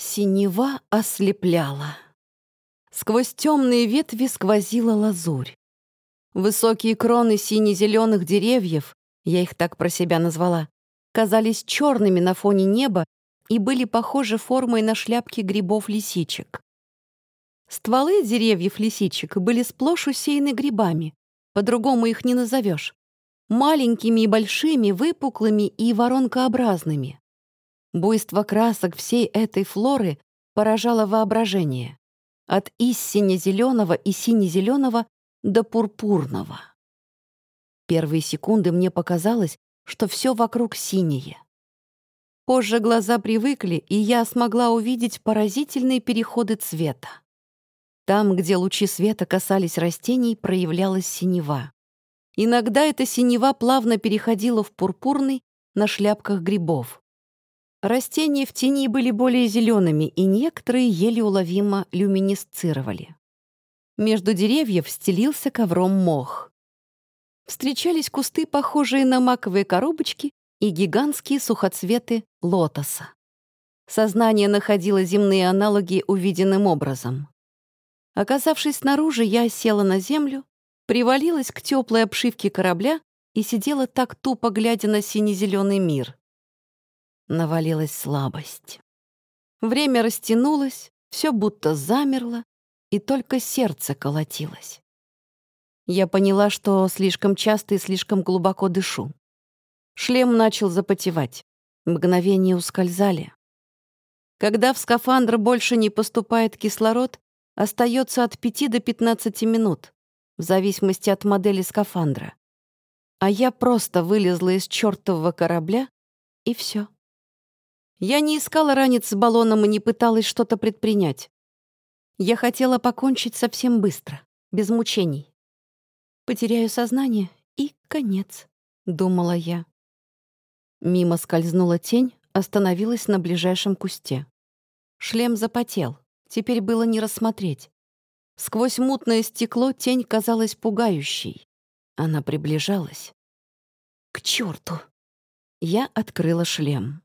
Синева ослепляла. Сквозь темные ветви сквозила лазурь. Высокие кроны сине-зеленых деревьев, я их так про себя назвала, казались черными на фоне неба и были похожи формой на шляпки грибов-лисичек. Стволы деревьев лисичек были сплошь усеяны грибами, по-другому их не назовешь, маленькими и большими, выпуклыми и воронкообразными. Буйство красок всей этой флоры поражало воображение. От истинно-зеленого и сине-зеленого до пурпурного. Первые секунды мне показалось, что все вокруг синее. Позже глаза привыкли, и я смогла увидеть поразительные переходы цвета. Там, где лучи света касались растений, проявлялась синева. Иногда эта синева плавно переходила в пурпурный на шляпках грибов. Растения в тени были более зелеными, и некоторые еле уловимо люминесцировали. Между деревьев стелился ковром мох. Встречались кусты, похожие на маковые коробочки, и гигантские сухоцветы лотоса. Сознание находило земные аналоги увиденным образом. Оказавшись снаружи, я села на землю, привалилась к теплой обшивке корабля и сидела так тупо, глядя на сине-зеленый мир навалилась слабость. Время растянулось, все будто замерло, и только сердце колотилось. Я поняла, что слишком часто и слишком глубоко дышу. Шлем начал запотевать. Мгновения ускользали. Когда в скафандр больше не поступает кислород, остается от 5 до 15 минут, в зависимости от модели скафандра. А я просто вылезла из чертового корабля, и все. Я не искала ранец с баллоном и не пыталась что-то предпринять. Я хотела покончить совсем быстро, без мучений. Потеряю сознание и конец, думала я. Мимо скользнула тень, остановилась на ближайшем кусте. Шлем запотел, теперь было не рассмотреть. Сквозь мутное стекло тень казалась пугающей. Она приближалась. К черту! Я открыла шлем.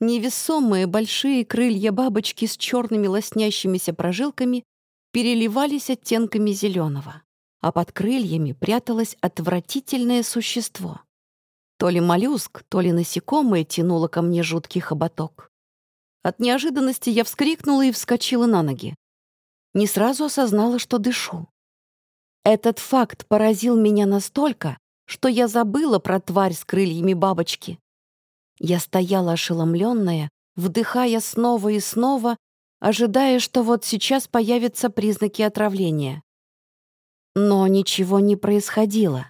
Невесомые большие крылья бабочки с черными лоснящимися прожилками переливались оттенками зеленого, а под крыльями пряталось отвратительное существо. То ли моллюск, то ли насекомое тянуло ко мне жуткий хоботок. От неожиданности я вскрикнула и вскочила на ноги. Не сразу осознала, что дышу. Этот факт поразил меня настолько, что я забыла про тварь с крыльями бабочки я стояла ошеломленная, вдыхая снова и снова, ожидая, что вот сейчас появятся признаки отравления. Но ничего не происходило.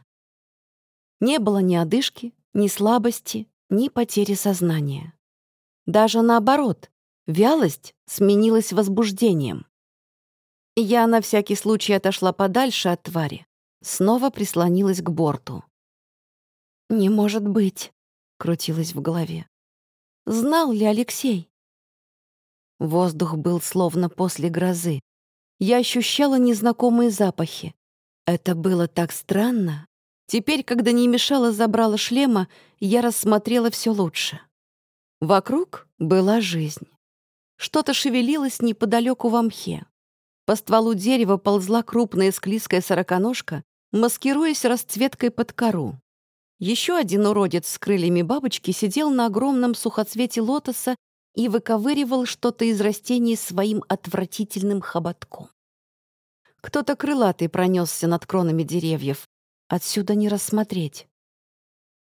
Не было ни одышки, ни слабости, ни потери сознания. Даже наоборот, вялость сменилась возбуждением. Я на всякий случай отошла подальше от твари, снова прислонилась к борту. «Не может быть!» Крутилось в голове. Знал ли Алексей? Воздух был словно после грозы. Я ощущала незнакомые запахи. Это было так странно. Теперь, когда не мешало забрала шлема, я рассмотрела все лучше. Вокруг была жизнь. Что-то шевелилось неподалеку в мхе. По стволу дерева ползла крупная склизкая сороконожка, маскируясь расцветкой под кору. Еще один уродец с крыльями бабочки сидел на огромном сухоцвете лотоса и выковыривал что-то из растений своим отвратительным хоботком. Кто-то крылатый пронесся над кронами деревьев. Отсюда не рассмотреть.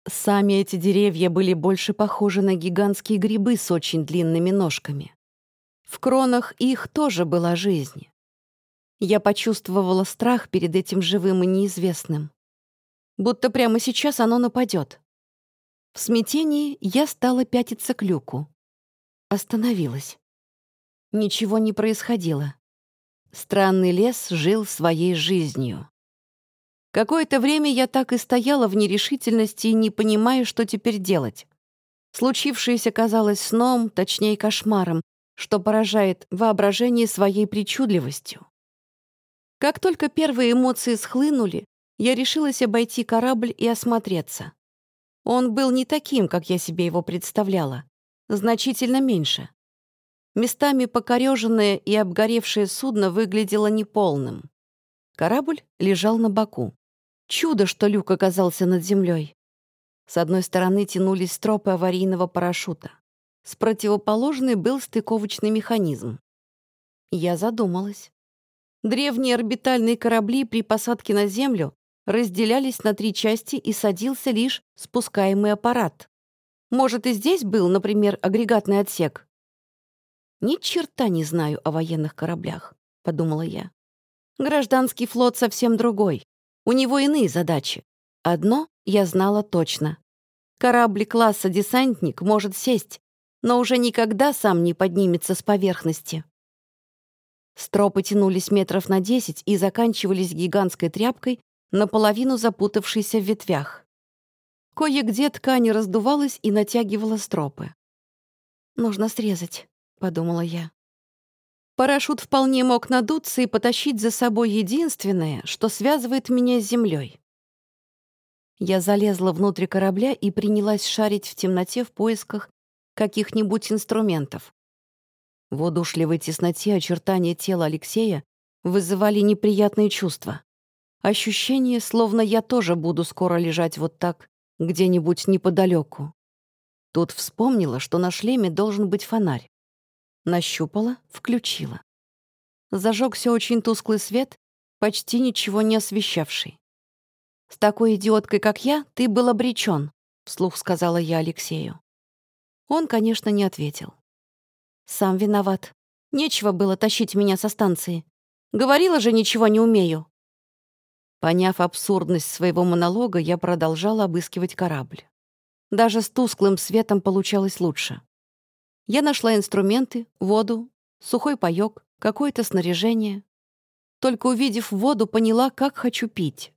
Сами эти деревья были больше похожи на гигантские грибы с очень длинными ножками. В кронах их тоже была жизнь. Я почувствовала страх перед этим живым и неизвестным будто прямо сейчас оно нападет. В смятении я стала пятиться к люку. Остановилась. Ничего не происходило. Странный лес жил своей жизнью. Какое-то время я так и стояла в нерешительности, не понимая, что теперь делать. Случившееся казалось сном, точнее кошмаром, что поражает воображение своей причудливостью. Как только первые эмоции схлынули, я решилась обойти корабль и осмотреться. Он был не таким, как я себе его представляла, значительно меньше. Местами покореженное и обгоревшее судно выглядело неполным. Корабль лежал на боку. Чудо, что люк оказался над землей. С одной стороны тянулись стропы аварийного парашюта. С противоположной был стыковочный механизм. Я задумалась. Древние орбитальные корабли при посадке на Землю разделялись на три части и садился лишь спускаемый аппарат. Может, и здесь был, например, агрегатный отсек? «Ни черта не знаю о военных кораблях», — подумала я. «Гражданский флот совсем другой. У него иные задачи. Одно я знала точно. Корабль класса «Десантник» может сесть, но уже никогда сам не поднимется с поверхности. Стропы тянулись метров на десять и заканчивались гигантской тряпкой, наполовину запутавшейся в ветвях. Кое-где ткань раздувалась и натягивала стропы. «Нужно срезать», — подумала я. Парашют вполне мог надуться и потащить за собой единственное, что связывает меня с землей. Я залезла внутрь корабля и принялась шарить в темноте в поисках каких-нибудь инструментов. В удушливой тесноте очертания тела Алексея вызывали неприятные чувства. Ощущение, словно я тоже буду скоро лежать вот так, где-нибудь неподалеку. Тут вспомнила, что на шлеме должен быть фонарь. Нащупала, включила. Зажегся очень тусклый свет, почти ничего не освещавший. «С такой идиоткой, как я, ты был обречен», — вслух сказала я Алексею. Он, конечно, не ответил. «Сам виноват. Нечего было тащить меня со станции. Говорила же, ничего не умею». Поняв абсурдность своего монолога, я продолжала обыскивать корабль. Даже с тусклым светом получалось лучше. Я нашла инструменты, воду, сухой паёк, какое-то снаряжение. Только увидев воду, поняла, как хочу пить.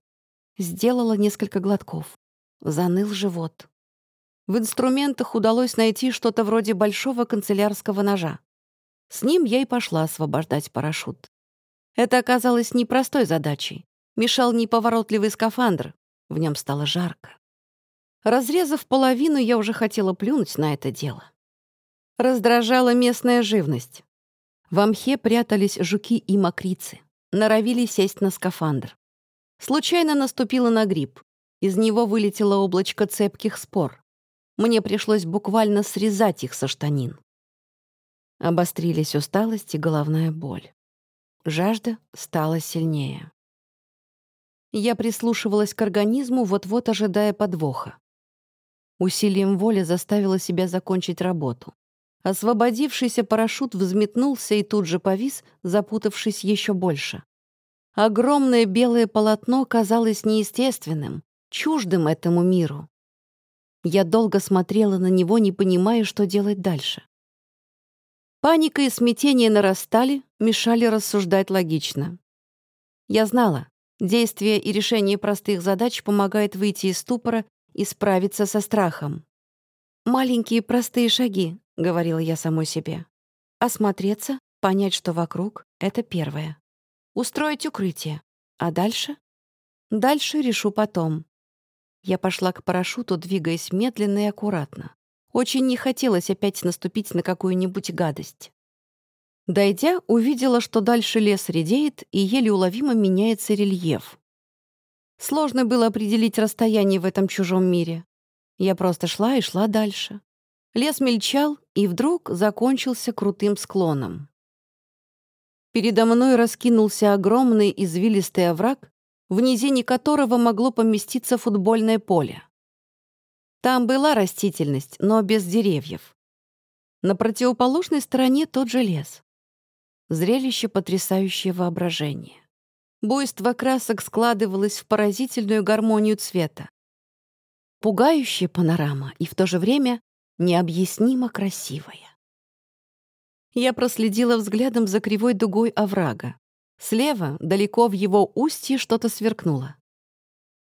Сделала несколько глотков. Заныл живот. В инструментах удалось найти что-то вроде большого канцелярского ножа. С ним я и пошла освобождать парашют. Это оказалось непростой задачей. Мешал неповоротливый скафандр. В нем стало жарко. Разрезав половину, я уже хотела плюнуть на это дело. Раздражала местная живность. В мхе прятались жуки и мокрицы. Норовили сесть на скафандр. Случайно наступила на гриб. Из него вылетело облачко цепких спор. Мне пришлось буквально срезать их со штанин. Обострились усталость и головная боль. Жажда стала сильнее. Я прислушивалась к организму, вот-вот ожидая подвоха. Усилием воли заставила себя закончить работу. Освободившийся парашют взметнулся и тут же повис, запутавшись еще больше. Огромное белое полотно казалось неестественным, чуждым этому миру. Я долго смотрела на него, не понимая, что делать дальше. Паника и смятение нарастали, мешали рассуждать логично. Я знала, Действие и решение простых задач помогает выйти из ступора и справиться со страхом. «Маленькие простые шаги», — говорила я самой себе. «Осмотреться, понять, что вокруг — это первое. Устроить укрытие. А дальше? Дальше решу потом». Я пошла к парашюту, двигаясь медленно и аккуратно. Очень не хотелось опять наступить на какую-нибудь гадость. Дойдя, увидела, что дальше лес редеет и еле уловимо меняется рельеф. Сложно было определить расстояние в этом чужом мире. Я просто шла и шла дальше. Лес мельчал и вдруг закончился крутым склоном. Передо мной раскинулся огромный извилистый овраг, в низине которого могло поместиться футбольное поле. Там была растительность, но без деревьев. На противоположной стороне тот же лес. Зрелище, потрясающее воображение. Буйство красок складывалось в поразительную гармонию цвета. Пугающая панорама и в то же время необъяснимо красивая. Я проследила взглядом за кривой дугой оврага. Слева, далеко в его устье, что-то сверкнуло.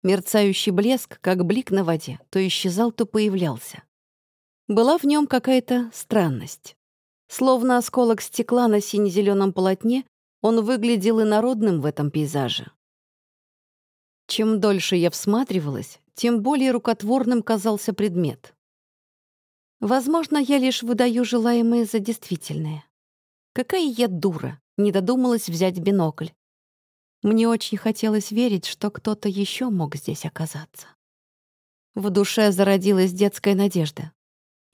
Мерцающий блеск, как блик на воде, то исчезал, то появлялся. Была в нем какая-то странность. Словно осколок стекла на сине-зеленом полотне, он выглядел инородным в этом пейзаже. Чем дольше я всматривалась, тем более рукотворным казался предмет. Возможно, я лишь выдаю желаемое за действительное. Какая я дура, не додумалась взять бинокль. Мне очень хотелось верить, что кто-то еще мог здесь оказаться. В душе зародилась детская надежда.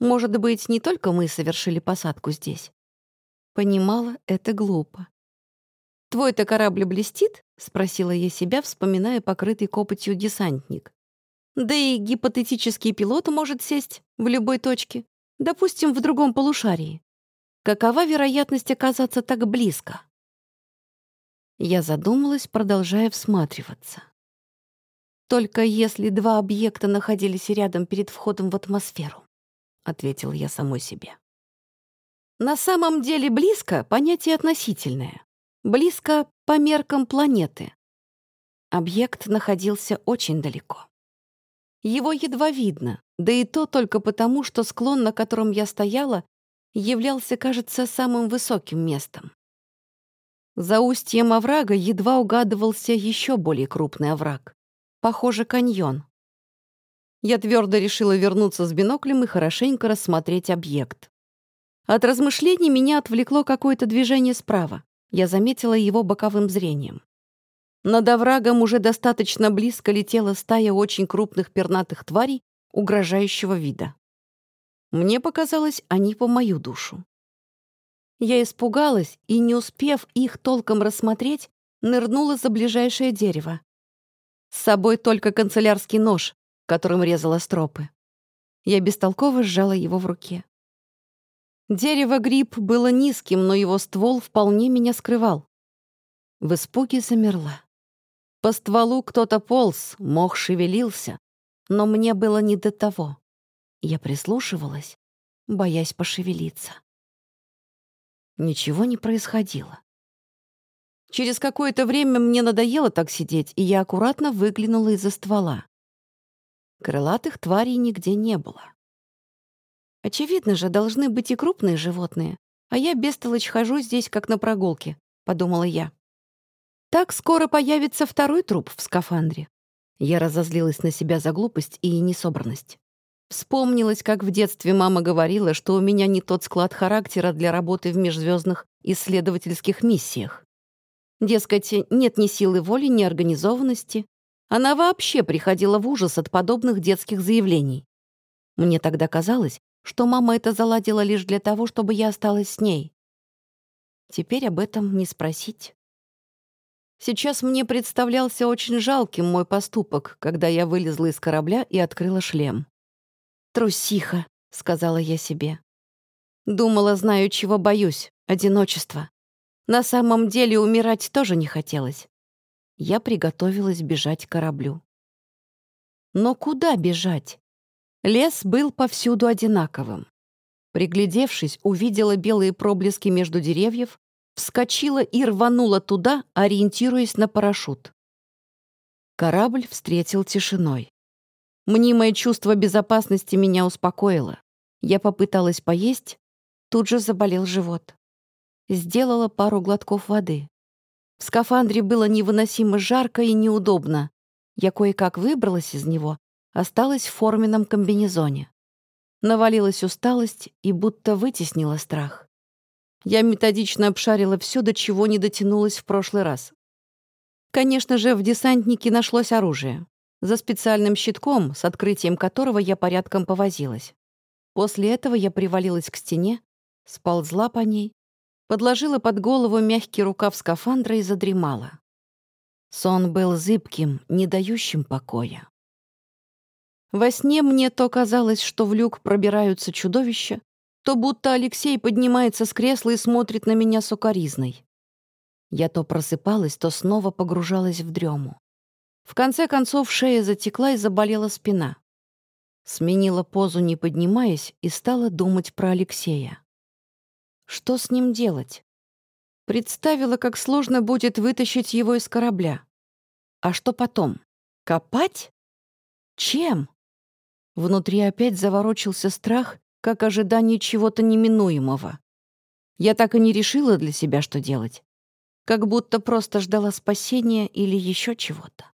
Может быть, не только мы совершили посадку здесь. Понимала, это глупо. «Твой-то корабль блестит?» — спросила я себя, вспоминая покрытый копотью десантник. «Да и гипотетический пилот может сесть в любой точке, допустим, в другом полушарии. Какова вероятность оказаться так близко?» Я задумалась, продолжая всматриваться. «Только если два объекта находились рядом перед входом в атмосферу», — ответил я самой себе. На самом деле близко — понятие относительное. Близко по меркам планеты. Объект находился очень далеко. Его едва видно, да и то только потому, что склон, на котором я стояла, являлся, кажется, самым высоким местом. За устьем оврага едва угадывался еще более крупный овраг. Похоже, каньон. Я твердо решила вернуться с биноклем и хорошенько рассмотреть объект. От размышлений меня отвлекло какое-то движение справа. Я заметила его боковым зрением. Над оврагом уже достаточно близко летела стая очень крупных пернатых тварей угрожающего вида. Мне показалось, они по мою душу. Я испугалась и, не успев их толком рассмотреть, нырнула за ближайшее дерево. С собой только канцелярский нож, которым резала стропы. Я бестолково сжала его в руке. Дерево-гриб было низким, но его ствол вполне меня скрывал. В испуге замерла. По стволу кто-то полз, мох шевелился, но мне было не до того. Я прислушивалась, боясь пошевелиться. Ничего не происходило. Через какое-то время мне надоело так сидеть, и я аккуратно выглянула из-за ствола. Крылатых тварей нигде не было. Очевидно же, должны быть и крупные животные, а я бестолочь хожу здесь, как на прогулке, — подумала я. Так скоро появится второй труп в скафандре. Я разозлилась на себя за глупость и несобранность. Вспомнилось, как в детстве мама говорила, что у меня не тот склад характера для работы в межзвездных исследовательских миссиях. Дескать, нет ни силы воли, ни организованности. Она вообще приходила в ужас от подобных детских заявлений. Мне тогда казалось, что мама это заладила лишь для того, чтобы я осталась с ней. Теперь об этом не спросить. Сейчас мне представлялся очень жалким мой поступок, когда я вылезла из корабля и открыла шлем. «Трусиха», — сказала я себе. Думала, знаю, чего боюсь — одиночество. На самом деле умирать тоже не хотелось. Я приготовилась бежать к кораблю. Но куда бежать? Лес был повсюду одинаковым. Приглядевшись, увидела белые проблески между деревьев, вскочила и рванула туда, ориентируясь на парашют. Корабль встретил тишиной. Мнимое чувство безопасности меня успокоило. Я попыталась поесть, тут же заболел живот. Сделала пару глотков воды. В скафандре было невыносимо жарко и неудобно. Я кое-как выбралась из него, осталась в форменном комбинезоне. Навалилась усталость и будто вытеснила страх. Я методично обшарила все, до чего не дотянулась в прошлый раз. Конечно же, в десантнике нашлось оружие за специальным щитком, с открытием которого я порядком повозилась. После этого я привалилась к стене, сползла по ней, подложила под голову мягкий рукав скафандра и задремала. Сон был зыбким, не дающим покоя. Во сне мне то казалось, что в люк пробираются чудовища, то будто Алексей поднимается с кресла и смотрит на меня сукоризной. Я то просыпалась, то снова погружалась в дрему. В конце концов шея затекла и заболела спина. Сменила позу, не поднимаясь, и стала думать про Алексея. Что с ним делать? Представила, как сложно будет вытащить его из корабля. А что потом? Копать? Чем? Внутри опять заворочился страх, как ожидание чего-то неминуемого. Я так и не решила для себя, что делать. Как будто просто ждала спасения или еще чего-то.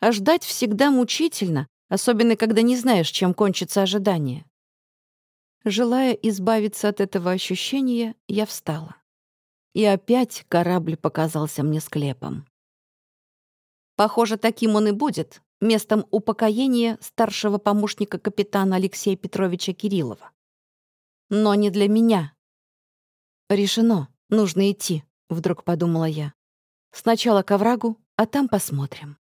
А ждать всегда мучительно, особенно когда не знаешь, чем кончится ожидание. Желая избавиться от этого ощущения, я встала. И опять корабль показался мне склепом. Похоже, таким он и будет, местом упокоения старшего помощника капитана Алексея Петровича Кириллова. Но не для меня. Решено, нужно идти, вдруг подумала я. Сначала к оврагу, а там посмотрим.